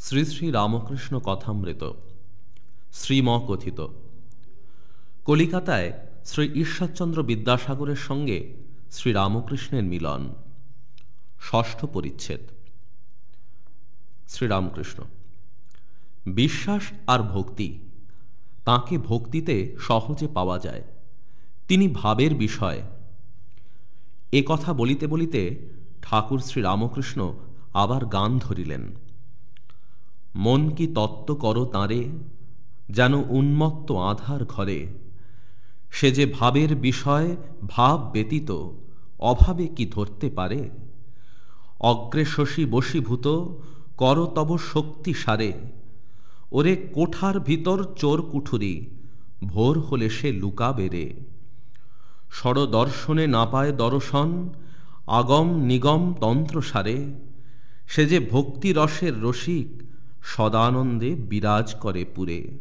শ্রী শ্রী রামকৃষ্ণ কথামৃত শ্রীম কথিত কলিকাতায় শ্রী ঈশ্বরচন্দ্র বিদ্যাসাগরের সঙ্গে শ্রী রামকৃষ্ণের মিলন। ষষ্ঠ পরিচ্ছেদ। শ্রীরামকৃষ্ণ বিশ্বাস আর ভক্তি, তাকে ভক্তিতে সহজে পাওয়া যায়। তিনি ভাবের বিষয়। এ কথা বলিতে বলিতে ঠাকুর শ্রী রামকৃষ্ণ আবার গান ধরিলেন। মন কি তত্ত্ব করো তাঁরে, যেন উন্মত্ত আধার ঘরে। সে যে ভাবের বিষয়, ভাব ব্যতীত, অভাবে কি ধরতে পারে? অগ্রে শশী বশীভূত, কর তব শক্তি সারে। ওরে কোঠার ভিতর চোর কুঠুরি, ভোর হলে সে লুকা বেড়ে সর দর্শনে না পায় দর্শন, আগম নিগম তন্ত্র সারে। সে যে ভক্তি রসের রসিক সদানন্দে বিরাজ করে পুরে।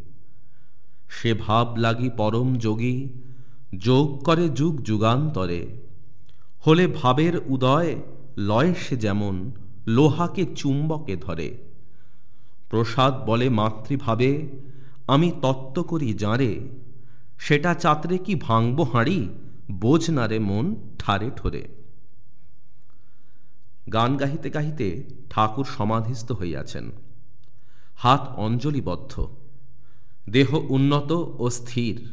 সে ভাব লাগি পরম যোগী, যোগ করে যুগ যুগান্তরে। হলে ভাবের উদয় লয় সে যেমন, লোহাকে চুম্বকে ধরে। প্রসাদ বলে মাতৃভাবে, আমি তত্ত্ব করি যাঁরে। সেটা চাতরে কি ভাঙব হাঁড়ি বোঝ না রে মন ঠারে ঠোরে। গান গাহিতে গাহিতে ঠাকুর সমাধিস্থ হইয়াছেন। হাত অঞ্জলিবদ্ধ, দেহ উন্নত ও স্থির,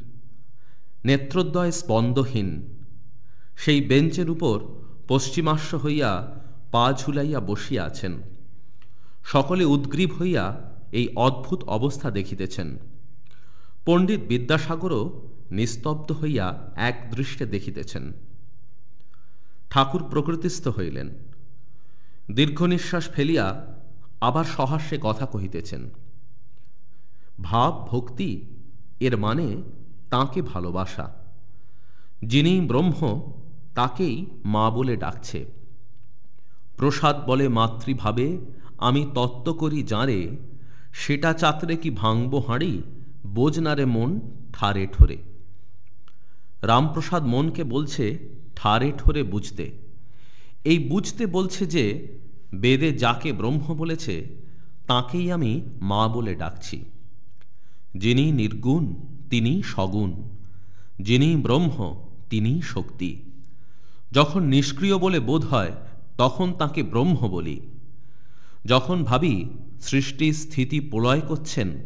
নেত্রোদ্বয় স্পন্দহীন, সেই বেঞ্চের উপর পশ্চিমাশ্ব হইয়া পা ঝুলাইয়া বসিয়া আছেন। সকলে উদ্গ্রীব হইয়া এই অদ্ভুত অবস্থা দেখিতেছেন। পণ্ডিত বিদ্যাসাগরও নিস্তব্ধ হইয়া এক দৃষ্টে দেখিতেছেন। ঠাকুর প্রকৃতিস্থ হইলেন। দীর্ঘ নিঃশ্বাস ফেলিয়া আবার সহাস্যে কথা কহিতেছেন, ভাব, ভক্তি, এর মানে তাকে ভালোবাসা। যিনি ব্রহ্ম, তাকেই মা বলে ডাকছে। প্রসাদ বলে মাতৃভাবে, আমি তত্ত্ব করি যাঁরে, সেটা চাতরে কি ভাঙব হাঁড়ি বোঝ না রে মন ঠারে ঠোরে। রামপ্রসাদ মনকে বলছে, ঠারে ঠোরে বুঝতে। এই বুঝতে বলছে যে বেদে যাকে ব্রহ্ম বলেছে, তাকেই আমি মা বলে ডাকছি। যিনি নির্গুণ তিনি সগুণ। যিনি ব্রহ্ম তিনি শক্তি। যখন নিষ্ক্রিয় বলে বোধ হয়, তখন তাকে ব্রহ্ম বলি। যখন ভাবি সৃষ্টি স্থিতি প্রলয় করছেন,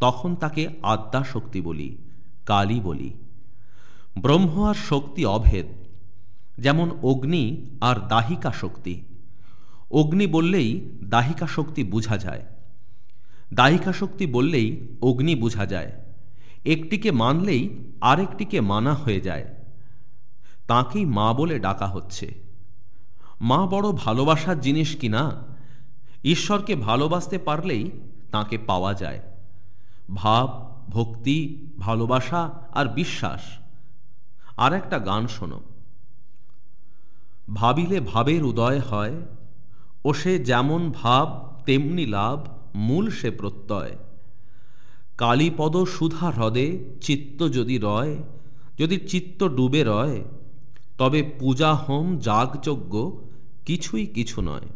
তখন তাকে আদ্যা শক্তি বলি, কালী বলি। ব্রহ্ম আর শক্তি অভেদ, যেমন অগ্নি আর দাহিকা শক্তি। অগ্নি বললেই দাহিকা শক্তি বুঝা যায়। দাহিকা শক্তি বললেই অগ্নি বুঝা যায়। একটিকে মানলেই আরেকটিকে মানা হয়ে যায়। তাকেই মা বলে ডাকা হচ্ছে। মা বড় ভালোবাসার জিনিস কিনা ঈশ্বরকে ভালোবাসতে পারলেই তাকে পাওয়া যায়। ভাব, ভক্তি, ভালোবাসা আর বিশ্বাস। আর একটা গান শোনো। ভাবিলে ভাবের উদয় হয় ও সে যেমন ভাব, তেমনি লাভ, মূল সে প্রত্যয়। কালীপদ সুধা হ্রদে চিত্ত যদি রয়, যদি চিত্ত ডুবে রয়, তবে পূজা হোম যাগযজ্ঞ কিছুই কিছু নয়।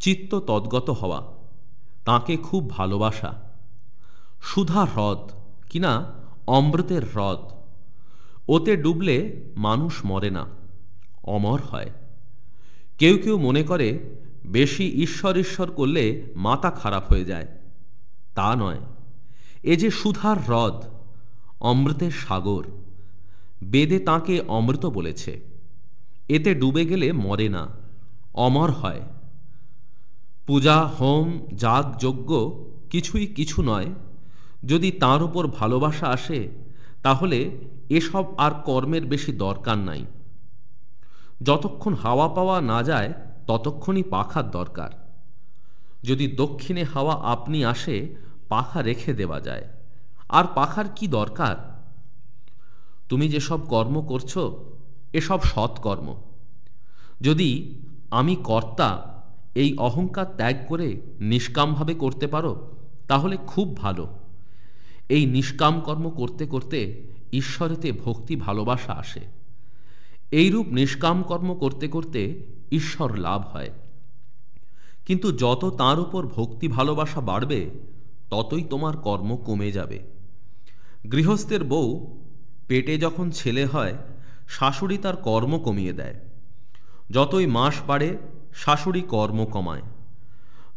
চিত্ত তদ্গত হওয়া, তাকে খুব ভালোবাসা। সুধা হ্রদ, কিনা অমৃতের হ্রদ, ওতে ডুবলে মানুষ মরে না, অমর হয়। কেউ কেউ মনে করে, বেশি ঈশ্বর ঈশ্বর করলে মাথা খারাপ হয়ে যায়। তা নয়। এ যে সুধার হ্রদ, অমৃতের সাগর, বেদে তাকে অমৃত বলেছে। এতে ডুবে গেলে মরে না, অমর হয়। পূজা, হোম, যাগ, যজ্ঞ কিছুই কিছু নয়। যদি তার উপর ভালোবাসা আসে, তাহলে এসব আর কর্মের বেশি দরকার নাই। যতক্ষণ হাওয়া পাওয়া না যায়, ততক্ষণই পাখার দরকার। যদি দক্ষিণে হাওয়া আপনি আসে, পাখা রেখে দেওয়া যায়। আর পাখার কি দরকার? তুমি যেসব কর্ম করছ এসব সৎকর্ম। যদি আমি কর্তা এই অহংকার ত্যাগ করে নিষ্কামভাবে করতে পারো, তাহলে খুব ভালো। এই নিষ্কাম কর্ম করতে করতে ঈশ্বরেতে ভক্তি ভালোবাসা আসে। এইরূপ নিষ্কাম কর্ম করতে করতে ঈশ্বর লাভ হয়। কিন্তু যত তার উপর ভক্তি ভালোবাসা বাড়বে, ততই তোমার কর্ম কমে যাবে। গৃহস্থের বউ পেটে যখন ছেলে হয়, শাশুড়ি তার কর্ম কমিয়ে দেয়। যতই মাস বাড়ে, শাশুড়ি কর্ম কমায়।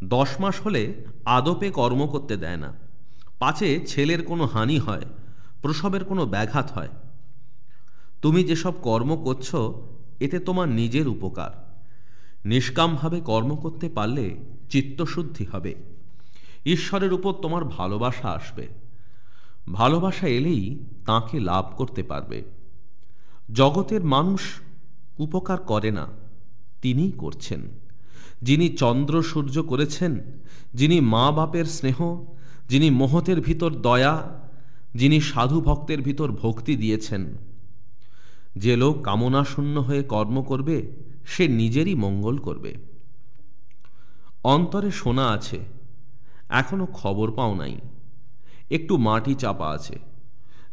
দশ মাস হলে আদপে কর্ম করতে দেয় না। পাছে ছেলের কোনো হানি হয়, প্রসবের কোনো ব্যাঘাত হয়। তুমি যেসব কর্ম করছ, এতে তোমার নিজের উপকার। নিষ্কামভাবে কর্ম করতে পারলে চিত্তশুদ্ধি হবে। ঈশ্বরের উপর তোমার ভালোবাসা আসবে। ভালোবাসা এলেই তাকে লাভ করতে পারবে। জগতের মানুষ উপকার করে না, তিনিই করছেন। যিনি চন্দ্র সূর্য করেছেন, যিনি মা বাপের স্নেহ, যিনি মোহতের ভিতর দয়া, যিনি সাধু ভক্তের ভিতর ভক্তি দিয়েছেন যে লোক কামনাশূন্য হয়ে কর্ম করবে, সে নিজেরই মঙ্গল করবে। অন্তরে শোনা আছে, এখনও খবর পাও নাই। একটু মাটি চাপা আছে,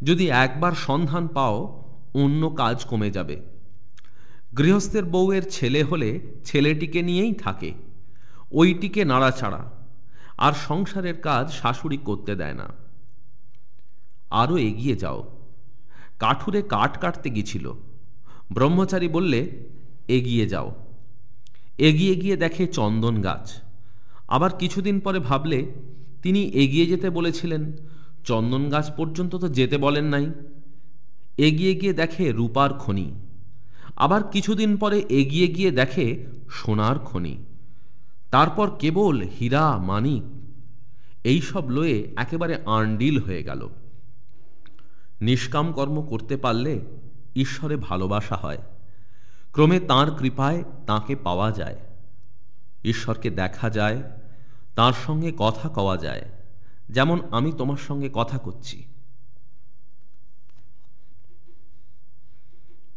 যদি একবার সন্ধান পাও, অন্য কাজ কমে যাবে। গৃহস্থের বউয়ের ছেলে হলে ছেলেটিকে নিয়েই থাকে, ওইটিকে নাড়াচাড়া, আর সংসারের কাজ শাশুড়ি করতে দেয় না। আরও এগিয়ে যাও। কাঠুরে কাঠ কাটতে গিয়েছিল। ব্রহ্মচারী বললে, এগিয়ে যাও। এগিয়ে গিয়ে দেখে চন্দন গাছ। আবার কিছুদিন পরে ভাবলে, তিনি এগিয়ে যেতে বলেছিলেন। চন্দন গাছ পর্যন্ত তো যেতে বলেন নাই। এগিয়ে গিয়ে দেখে রূপার খনি। আবার কিছুদিন পরে এগিয়ে গিয়ে দেখে সোনার খনি। তারপর কেবল হীরা, মানিক, এইসব লয়ে একেবারে আন্ডিল হয়ে গেল। নিষ্কাম কর্ম করতে পারলে ঈশ্বরে ভালোবাসা হয়। ক্রমে তার কৃপায় তাকে পাওয়া যায়। ঈশ্বরকে দেখা যায়, তার সঙ্গে কথা কওয়া যায়। যেমন, আমি তোমার সঙ্গে কথা করছি।